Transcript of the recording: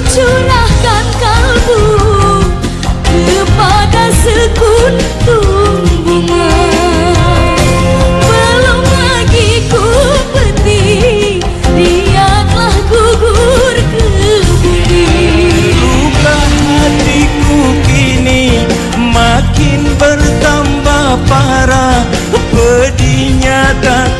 curahkan kalbu kepada sekuntum bunga belum lagi ku petik lihatlah gugur kebun. bumi lubang hatiku kini makin bertambah parah pedihnya dan